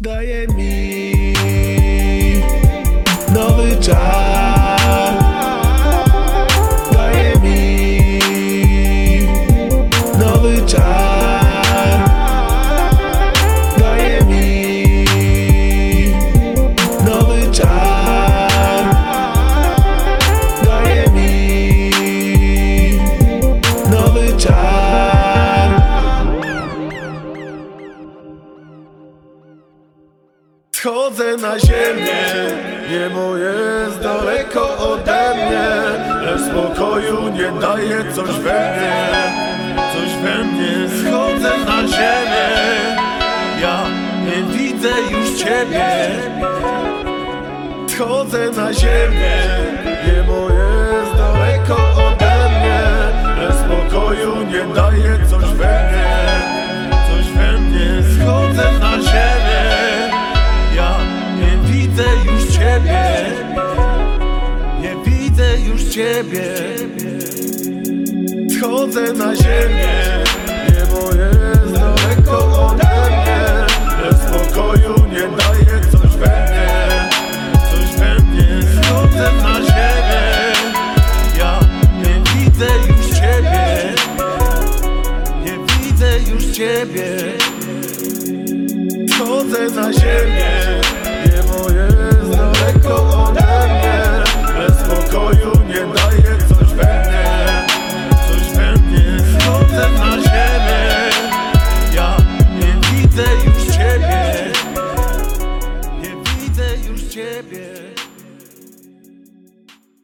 daje mi nowy czar. Schodzę na ziemię, niebo jest daleko ode mnie Lecz spokoju nie daje coś we mnie. Coś we mnie Schodzę na ziemię, ja nie widzę już Ciebie. Schodzę na ziemię, niebo jest daleko ode mnie Lecz spokoju nie daje coś we mnie ciebie. Wchodzę na ziemię. Niebo jest daleko ode mnie. Lecz spokoju nie daje coś we mnie. Coś we mnie. Wchodzę na ziemię. Ja nie widzę już ciebie. Nie widzę już ciebie. Wchodzę na ziemię. ciebie.